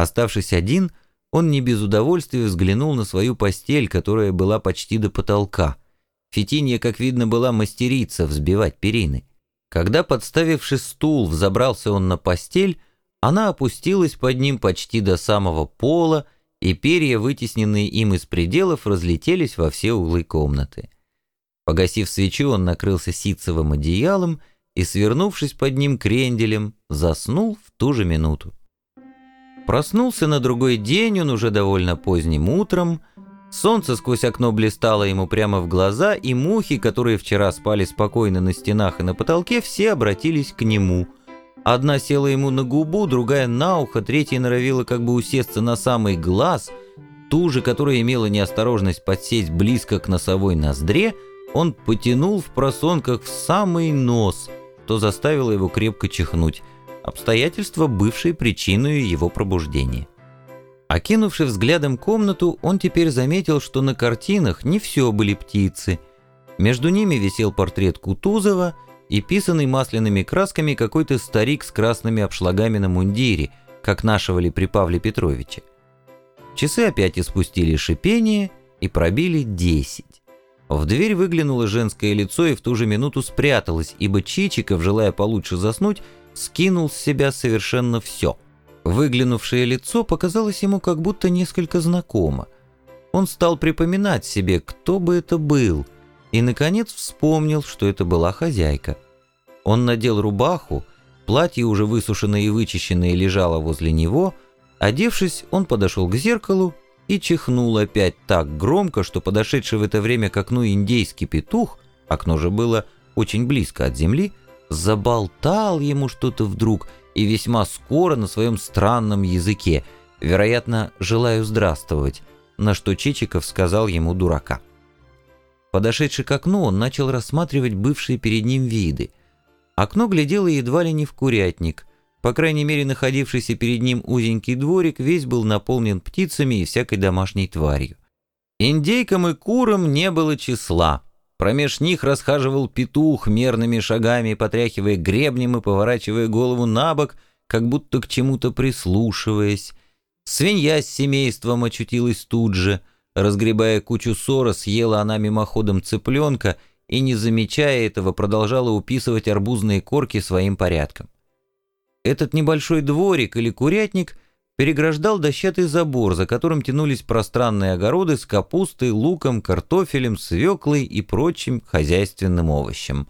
Оставшись один, он не без удовольствия взглянул на свою постель, которая была почти до потолка. Фитинья, как видно, была мастерица взбивать перины. Когда, подставивший стул, взобрался он на постель, она опустилась под ним почти до самого пола, и перья, вытесненные им из пределов, разлетелись во все углы комнаты. Погасив свечу, он накрылся ситцевым одеялом и, свернувшись под ним кренделем, заснул в ту же минуту. Проснулся на другой день он уже довольно поздним утром, солнце сквозь окно блистало ему прямо в глаза, и мухи, которые вчера спали спокойно на стенах и на потолке, все обратились к нему. Одна села ему на губу, другая на ухо, третья норовила как бы усесться на самый глаз, ту же, которая имела неосторожность подсесть близко к носовой ноздре, он потянул в просонках в самый нос, что заставило его крепко чихнуть обстоятельства, бывшие причиной его пробуждения. Окинувши взглядом комнату, он теперь заметил, что на картинах не все были птицы. Между ними висел портрет Кутузова и писанный масляными красками какой-то старик с красными обшлагами на мундире, как нашивали при Павле Петровиче. Часы опять испустили шипение и пробили десять. В дверь выглянуло женское лицо и в ту же минуту спряталось, ибо Чичиков, желая получше заснуть, скинул с себя совершенно все. Выглянувшее лицо показалось ему как будто несколько знакомо. Он стал припоминать себе, кто бы это был, и, наконец, вспомнил, что это была хозяйка. Он надел рубаху, платье, уже высушенное и вычищенное, лежало возле него. Одевшись, он подошел к зеркалу и чихнул опять так громко, что подошедший в это время к окну индейский петух, окно же было очень близко от земли, заболтал ему что-то вдруг и весьма скоро на своем странном языке, вероятно, желаю здравствовать, на что Чичиков сказал ему дурака. Подошедший к окну, он начал рассматривать бывшие перед ним виды. Окно глядело едва ли не в курятник. По крайней мере, находившийся перед ним узенький дворик весь был наполнен птицами и всякой домашней тварью. Индейкам и курам не было числа. Промеж них расхаживал петух мерными шагами, потряхивая гребнем и поворачивая голову на бок, как будто к чему-то прислушиваясь. Свинья с семейством очутилась тут же. Разгребая кучу ссора, съела она мимоходом цыпленка и, не замечая этого, продолжала уписывать арбузные корки своим порядком. Этот небольшой дворик или курятник — переграждал дощатый забор, за которым тянулись пространные огороды с капустой, луком, картофелем, свеклой и прочим хозяйственным овощем.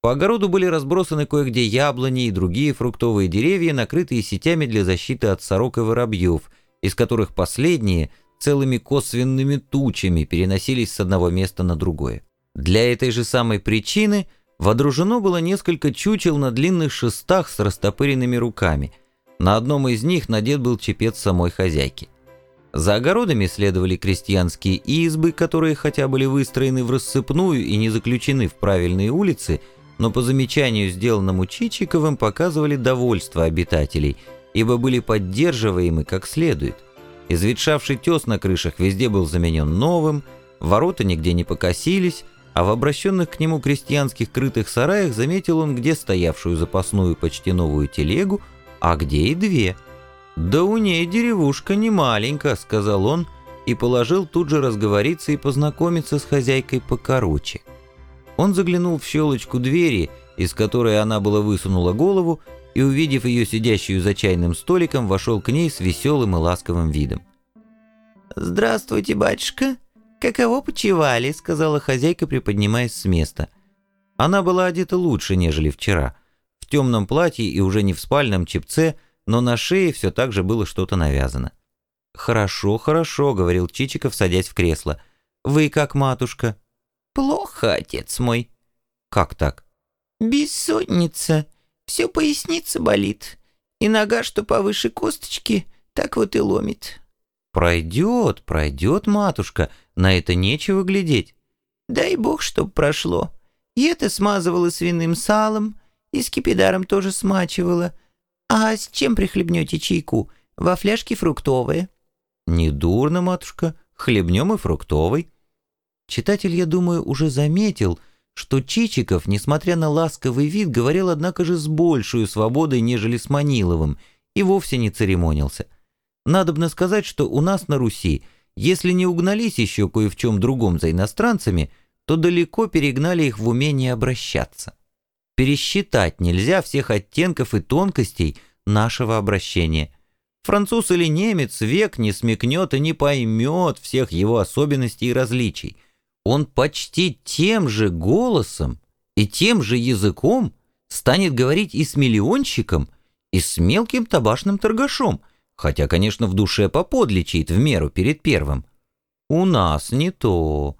По огороду были разбросаны кое-где яблони и другие фруктовые деревья, накрытые сетями для защиты от сорок и воробьев, из которых последние целыми косвенными тучами переносились с одного места на другое. Для этой же самой причины водружено было несколько чучел на длинных шестах с растопыренными руками – на одном из них надет был чепец самой хозяйки. За огородами следовали крестьянские избы, которые хотя были выстроены в рассыпную и не заключены в правильные улицы, но по замечанию, сделанному Чичиковым, показывали довольство обитателей, ибо были поддерживаемы как следует. Изветшавший тес на крышах везде был заменен новым, ворота нигде не покосились, а в обращенных к нему крестьянских крытых сараях заметил он, где стоявшую запасную почти новую телегу, а где и две. «Да у ней деревушка не маленькая», — сказал он, и положил тут же разговориться и познакомиться с хозяйкой покороче. Он заглянул в щелочку двери, из которой она была высунула голову, и, увидев ее сидящую за чайным столиком, вошел к ней с веселым и ласковым видом. «Здравствуйте, батюшка. Каково почевали?» — сказала хозяйка, приподнимаясь с места. Она была одета лучше, нежели вчера темном платье и уже не в спальном чепце, но на шее все так же было что-то навязано. «Хорошо, хорошо», — говорил Чичиков, садясь в кресло. «Вы как, матушка?» «Плохо, отец мой». «Как так?» «Бессонница. Все поясница болит. И нога, что повыше косточки, так вот и ломит». «Пройдет, пройдет, матушка. На это нечего глядеть». «Дай бог, чтоб прошло. И это смазывала свиным салом, и скипидаром тоже смачивала. А с чем прихлебнете чайку? Во фляжке фруктовые». «Недурно, матушка. Хлебнем и фруктовый». Читатель, я думаю, уже заметил, что Чичиков, несмотря на ласковый вид, говорил, однако же, с большей свободой, нежели с Маниловым, и вовсе не церемонился. Надобно сказать, что у нас на Руси, если не угнались еще кое в чем другом за иностранцами, то далеко перегнали их в умение обращаться. Пересчитать нельзя всех оттенков и тонкостей нашего обращения. Француз или немец век не смекнет и не поймет всех его особенностей и различий. Он почти тем же голосом и тем же языком станет говорить и с миллионщиком, и с мелким табашным торгашом, хотя, конечно, в душе поподличает в меру перед первым. У нас не то.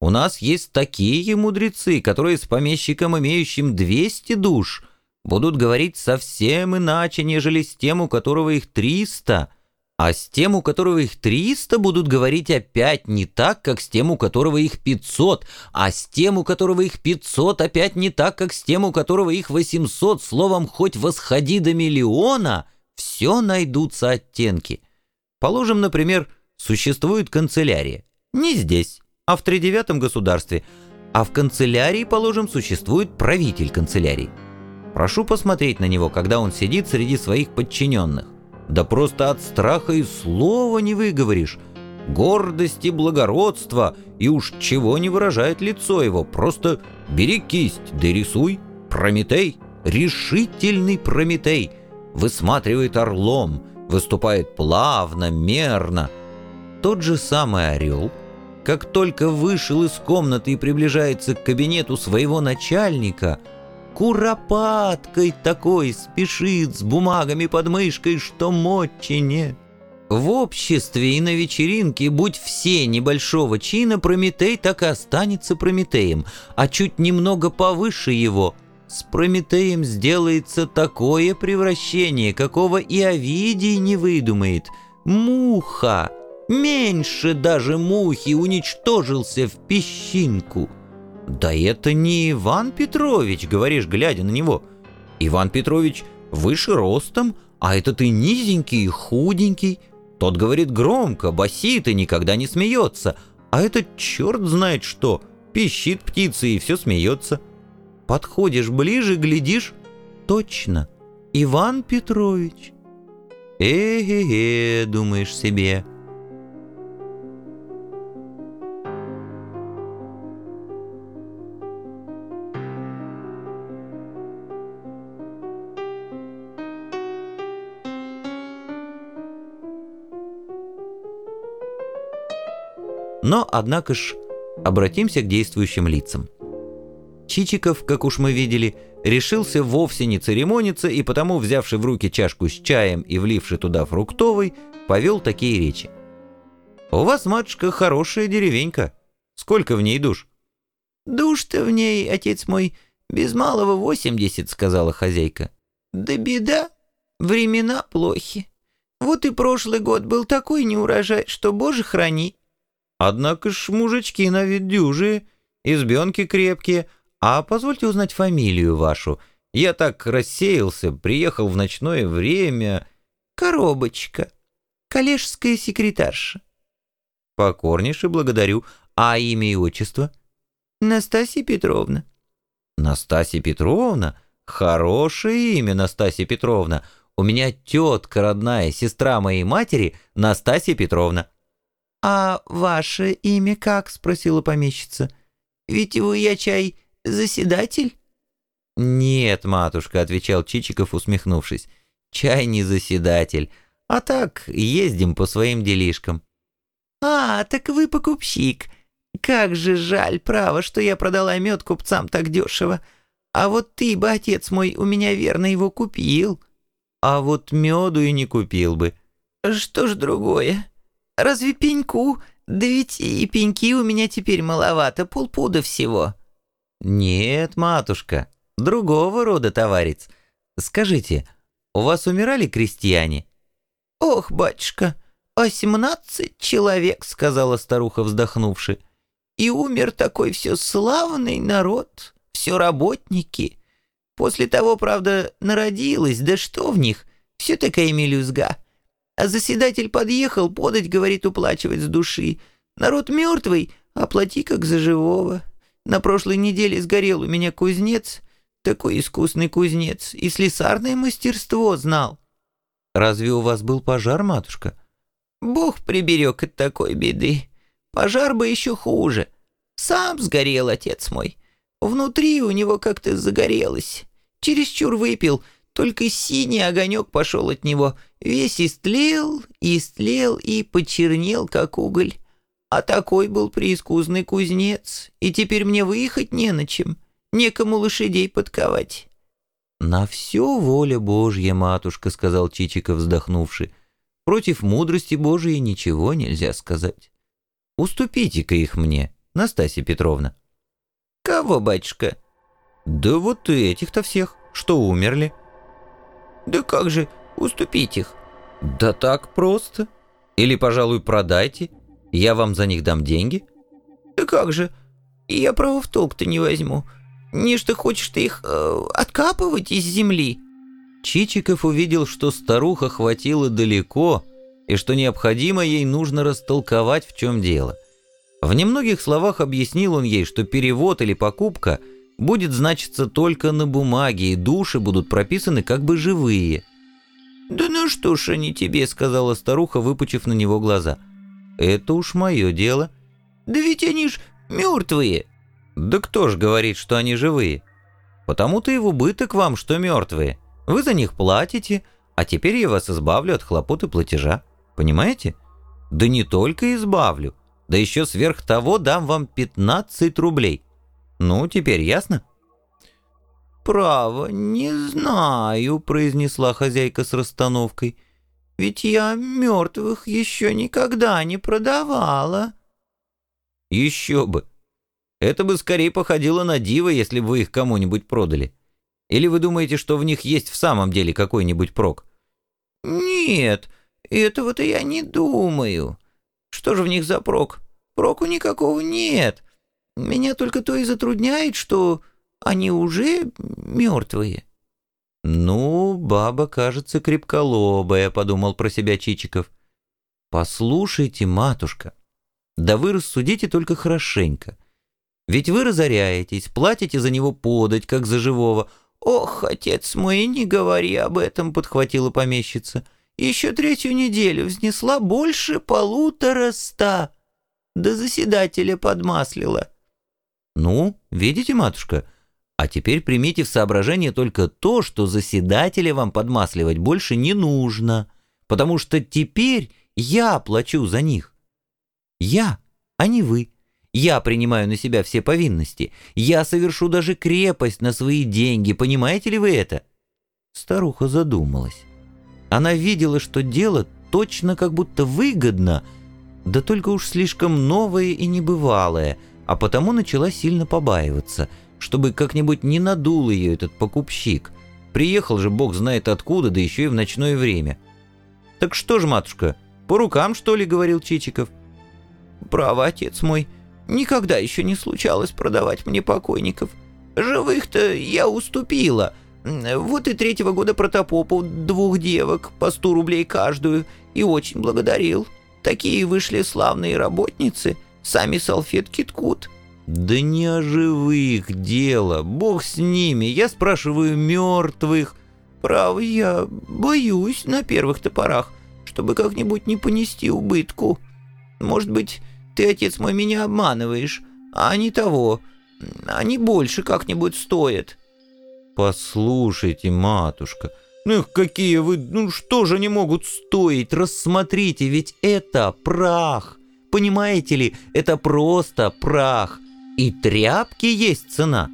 У нас есть такие мудрецы, которые с помещиком, имеющим 200 душ, будут говорить совсем иначе, нежели с тем, у которого их 300, а с тем, у которого их 300, будут говорить опять не так, как с тем, у которого их 500, а с тем, у которого их 500, опять не так, как с тем, у которого их 800, словом, хоть восходи до миллиона, все найдутся оттенки. Положим, например, существует канцелярия. Не здесь, а в тридевятом государстве. А в канцелярии, положим, существует правитель канцелярии. Прошу посмотреть на него, когда он сидит среди своих подчиненных. Да просто от страха и слова не выговоришь. Гордость и благородство, и уж чего не выражает лицо его. Просто бери кисть, да рисуй. Прометей, решительный Прометей. Высматривает орлом, выступает плавно, мерно. Тот же самый орел, как только вышел из комнаты и приближается к кабинету своего начальника – куропаткой такой спешит с бумагами под мышкой, что мочи нет. В обществе и на вечеринке, будь все небольшого чина, Прометей так и останется Прометеем, а чуть немного повыше его с Прометеем сделается такое превращение, какого и Овидий не выдумает. Муха, меньше даже мухи, уничтожился в песчинку. «Да это не Иван Петрович», — говоришь, глядя на него. «Иван Петрович выше ростом, а этот и низенький, и худенький. Тот говорит громко, басит и никогда не смеется, а этот черт знает что, пищит птицы и все смеется. Подходишь ближе, глядишь, точно, Иван Петрович». «Э-э-э», — думаешь себе, — Но, однако ж, обратимся к действующим лицам. Чичиков, как уж мы видели, решился вовсе не церемониться и потому, взявший в руки чашку с чаем и вливший туда фруктовый, повел такие речи. «У вас, матушка, хорошая деревенька. Сколько в ней душ?» «Душ-то в ней, отец мой, без малого восемьдесят», — сказала хозяйка. «Да беда, времена плохи. Вот и прошлый год был такой неурожай, что, боже, храни. Однако ж мужички на вид дюжи, избенки крепкие. А позвольте узнать фамилию вашу. Я так рассеялся, приехал в ночное время. Коробочка. Коллежская секретарша. Покорнейше благодарю. А имя и отчество? Настасья Петровна. Настасья Петровна? Хорошее имя, Настасья Петровна. У меня тетка родная, сестра моей матери, Настасья Петровна. «А ваше имя как?» — спросила помещица. «Ведь вы, я чай, заседатель?» «Нет, матушка», — отвечал Чичиков, усмехнувшись. «Чай не заседатель, а так ездим по своим делишкам». «А, так вы покупщик. Как же жаль, право, что я продала мед купцам так дешево. А вот ты бы, отец мой, у меня верно его купил». «А вот меду и не купил бы». «Что ж другое?» Разве пеньку? Да ведь и пеньки у меня теперь маловато, полпуда всего». «Нет, матушка, другого рода товарец. Скажите, у вас умирали крестьяне?» «Ох, батюшка, восемнадцать человек», — сказала старуха, вздохнувши. «И умер такой все славный народ, все работники. После того, правда, народилась, да что в них, все такая мелюзга». А заседатель подъехал, подать, говорит, уплачивать с души. Народ мертвый, оплати как за живого. На прошлой неделе сгорел у меня кузнец, такой искусный кузнец, и слесарное мастерство знал. Разве у вас был пожар, матушка? Бог приберег от такой беды. Пожар бы еще хуже. Сам сгорел отец мой. Внутри у него как-то загорелось. Чересчур выпил, только синий огонек пошел от него. Весь истлел, истлел и почернел, как уголь. А такой был преискусный кузнец, и теперь мне выехать не на чем, некому лошадей подковать. «На все воля Божья, матушка», — сказал Чичиков, вздохнувши. «Против мудрости Божией ничего нельзя сказать. Уступите-ка их мне, Настасья Петровна». «Кого, батюшка?» «Да вот этих-то всех, что умерли». «Да как же уступить их?» «Да так просто. Или, пожалуй, продайте, я вам за них дам деньги». «Да как же, я право в толк-то не возьму. Не что хочешь ты их э, откапывать из земли?» Чичиков увидел, что старуха хватила далеко, и что необходимо ей нужно растолковать, в чем дело. В немногих словах объяснил он ей, что перевод или покупка будет значиться только на бумаге, и души будут прописаны как бы живые. «Да ну что ж они тебе», — сказала старуха, выпучив на него глаза. «Это уж мое дело». «Да ведь они ж мертвые». Да кто ж говорит, что они живые? Потому-то и в убыток вам, что мертвые. Вы за них платите, а теперь я вас избавлю от хлопот и платежа. Понимаете? Да не только избавлю, да еще сверх того дам вам 15 рублей. Ну, теперь ясно? «Право, не знаю», — произнесла хозяйка с расстановкой. «Ведь я мертвых еще никогда не продавала». «Еще бы! Это бы скорее походило на диво, если бы вы их кому-нибудь продали. Или вы думаете, что в них есть в самом деле какой-нибудь прок? Нет, этого-то я не думаю. Что же в них за прок? Проку никакого нет. Меня только то и затрудняет, что они уже мертвые. «Ну, баба, кажется, крепколобая», — подумал про себя Чичиков. «Послушайте, матушка, да вы рассудите только хорошенько. Ведь вы разоряетесь, платите за него подать, как за живого. «Ох, отец мой, не говори об этом», — подхватила помещица. «Еще третью неделю взнесла больше полутора ста. До заседателя подмаслила». «Ну, видите, матушка, а теперь примите в соображение только то, что заседателя вам подмасливать больше не нужно, потому что теперь я плачу за них. Я, а не вы». Я принимаю на себя все повинности. Я совершу даже крепость на свои деньги. Понимаете ли вы это?» Старуха задумалась. Она видела, что дело точно как будто выгодно, да только уж слишком новое и небывалое, а потому начала сильно побаиваться, чтобы как-нибудь не надул ее этот покупщик. Приехал же бог знает откуда, да еще и в ночное время. «Так что ж, матушка, по рукам, что ли?» — говорил Чичиков. «Право, отец мой», Никогда еще не случалось продавать мне покойников. Живых-то я уступила. Вот и третьего года протопопу двух девок по сто рублей каждую и очень благодарил. Такие вышли славные работницы, сами салфетки ткут». «Да не о живых дело, бог с ними, я спрашиваю мертвых». «Право, я боюсь на первых топорах, чтобы как-нибудь не понести убытку. Может быть, ты, отец мой, меня обманываешь, а не того. Они больше как-нибудь стоят». «Послушайте, матушка, ну их какие вы, ну что же они могут стоить? Рассмотрите, ведь это прах. Понимаете ли, это просто прах. И тряпки есть цена.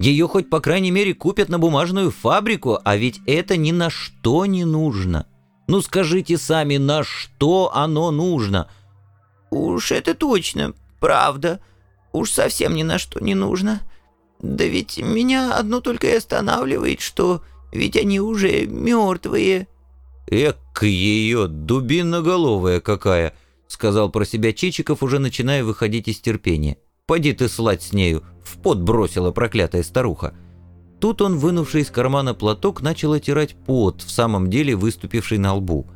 Ее хоть по крайней мере купят на бумажную фабрику, а ведь это ни на что не нужно. Ну скажите сами, на что оно нужно?» «Уж это точно, правда. Уж совсем ни на что не нужно. Да ведь меня одно только и останавливает, что ведь они уже мертвые». «Эк, ее, дубиноголовая какая!» — сказал про себя Чичиков, уже начиная выходить из терпения. «Поди ты слать с нею!» — в пот бросила проклятая старуха. Тут он, вынувший из кармана платок, начал отирать пот, в самом деле выступивший на лбу.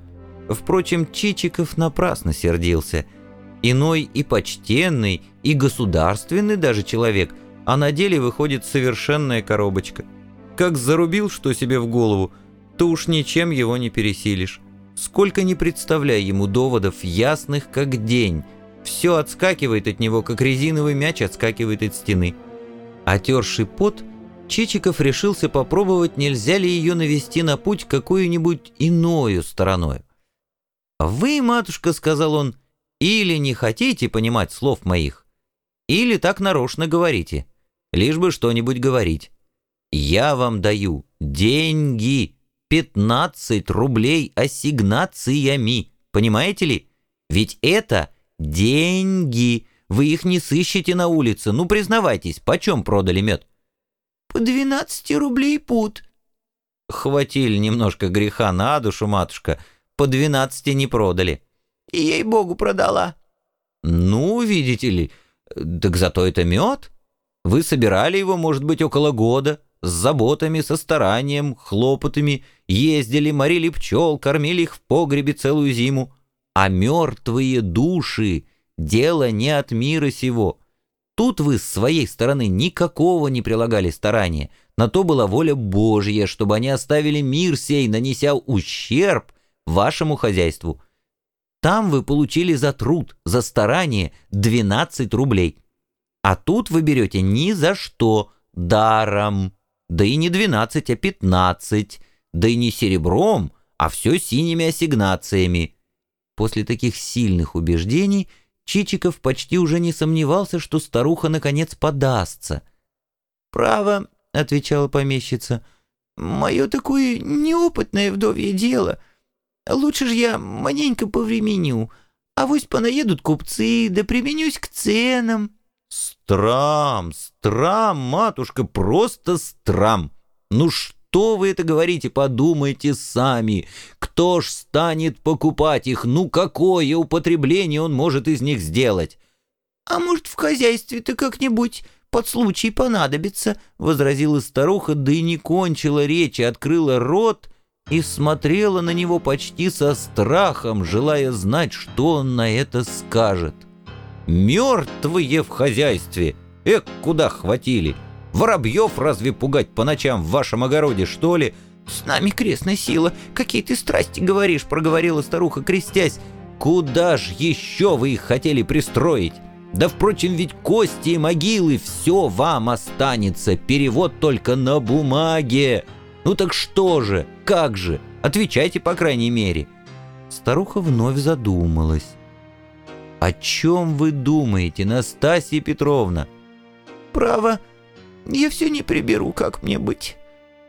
Впрочем, Чичиков напрасно сердился — Иной и почтенный, и государственный даже человек, а на деле выходит совершенная коробочка. Как зарубил что себе в голову, то уж ничем его не пересилишь. Сколько не представляй ему доводов, ясных как день, все отскакивает от него, как резиновый мяч отскакивает от стены. Отерший пот, Чичиков решился попробовать, нельзя ли ее навести на путь какую-нибудь иною стороной. «Вы, матушка, — сказал он, — или не хотите понимать слов моих, или так нарочно говорите, лишь бы что-нибудь говорить. Я вам даю деньги, 15 рублей ассигнациями, понимаете ли? Ведь это деньги, вы их не сыщете на улице, ну признавайтесь, почем продали мед?» «По 12 рублей пуд». «Хватили немножко греха на душу, матушка», по двенадцати не продали. Ей-богу продала. Ну, видите ли, так зато это мед. Вы собирали его, может быть, около года, с заботами, со старанием, хлопотами, ездили, морили пчел, кормили их в погребе целую зиму. А мертвые души — дело не от мира сего. Тут вы с своей стороны никакого не прилагали старания. На то была воля Божья, чтобы они оставили мир сей, нанеся ущерб вашему хозяйству. Там вы получили за труд, за старание 12 рублей. А тут вы берете ни за что, даром. Да и не 12, а 15. Да и не серебром, а все синими ассигнациями. После таких сильных убеждений Чичиков почти уже не сомневался, что старуха наконец подастся. «Право», — отвечала помещица, — «мое такое неопытное вдовье дело — Лучше ж я маленько повременю, а вось понаедут купцы, да применюсь к ценам». «Страм, страм, матушка, просто страм! Ну что вы это говорите, подумайте сами. Кто ж станет покупать их? Ну какое употребление он может из них сделать?» «А может, в хозяйстве-то как-нибудь под случай понадобится?» — возразила старуха, да и не кончила речи, открыла рот — и смотрела на него почти со страхом, желая знать, что он на это скажет. «Мертвые в хозяйстве! Эк, куда хватили! Воробьев разве пугать по ночам в вашем огороде, что ли?» «С нами крестная сила! Какие ты страсти говоришь!» — проговорила старуха, крестясь. «Куда ж еще вы их хотели пристроить? Да, впрочем, ведь кости и могилы все вам останется, перевод только на бумаге!» Ну так что же? Как же? Отвечайте, по крайней мере». Старуха вновь задумалась. «О чем вы думаете, Настасья Петровна?» «Право, я все не приберу, как мне быть.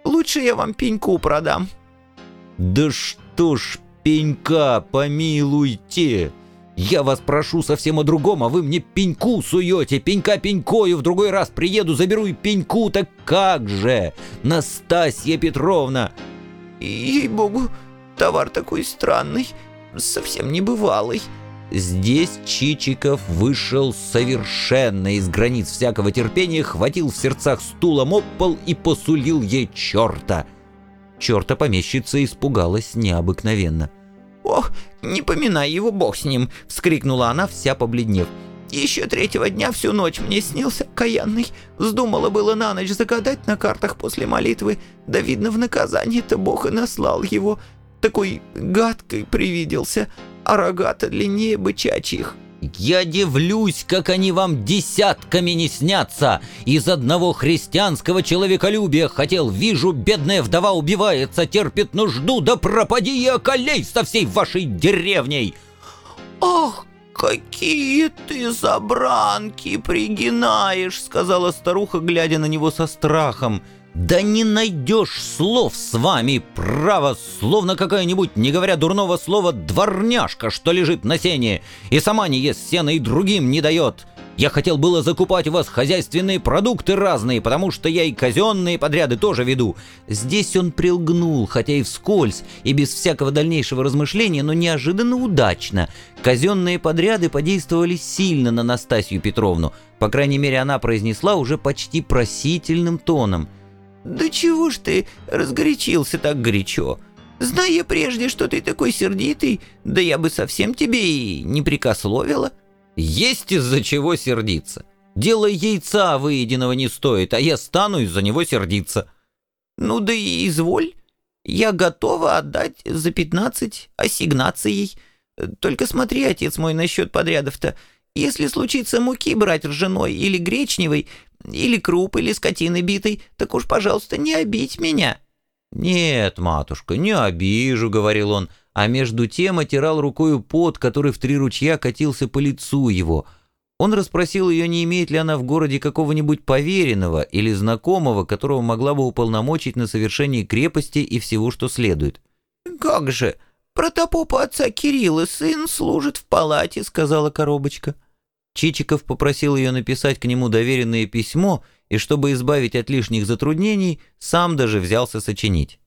Лучше я вам пеньку продам». «Да что ж пенька, помилуйте!» Я вас прошу совсем о другом, а вы мне пеньку суете, пенька пенькою, в другой раз приеду, заберу и пеньку, так как же, Настасья Петровна!» «Ей-богу, товар такой странный, совсем небывалый». Здесь Чичиков вышел совершенно из границ всякого терпения, хватил в сердцах стулом об пол и посулил ей черта. Черта помещица испугалась необыкновенно. «Ох, не поминай его, бог с ним!» — вскрикнула она, вся побледнев. «Еще третьего дня всю ночь мне снился каянный. Вздумала было на ночь загадать на картах после молитвы, да, видно, в наказание-то Бог и наслал его. Такой гадкой привиделся, а рога-то длиннее бычачьих». Я дивлюсь, как они вам десятками не снятся. Из одного христианского человеколюбия хотел, вижу, бедная вдова убивается, терпит нужду, да пропади и околей со всей вашей деревней. Ах, какие ты забранки пригинаешь, сказала старуха, глядя на него со страхом. Да не найдешь слов с вами, право, словно какая-нибудь, не говоря дурного слова, дворняжка, что лежит на сене, и сама не ест сена и другим не дает. Я хотел было закупать у вас хозяйственные продукты разные, потому что я и казенные подряды тоже веду. Здесь он прилгнул, хотя и вскользь, и без всякого дальнейшего размышления, но неожиданно удачно. Казенные подряды подействовали сильно на Настасью Петровну. По крайней мере, она произнесла уже почти просительным тоном — «Да чего ж ты разгорячился так горячо? Зная прежде, что ты такой сердитый, да я бы совсем тебе и не прикословила». «Есть из-за чего сердиться. Дело яйца выеденного не стоит, а я стану из-за него сердиться». «Ну да и изволь. Я готова отдать за пятнадцать ассигнацией. Только смотри, отец мой, насчет подрядов-то. Если случится муки брать ржаной или гречневой, или круп, или скотины битой, так уж, пожалуйста, не обидь меня». «Нет, матушка, не обижу», — говорил он, а между тем отирал рукою пот, который в три ручья катился по лицу его. Он расспросил ее, не имеет ли она в городе какого-нибудь поверенного или знакомого, которого могла бы уполномочить на совершение крепости и всего, что следует. «Как же, протопопа отца Кирилла сын служит в палате», — сказала коробочка. Чичиков попросил ее написать к нему доверенное письмо и, чтобы избавить от лишних затруднений, сам даже взялся сочинить.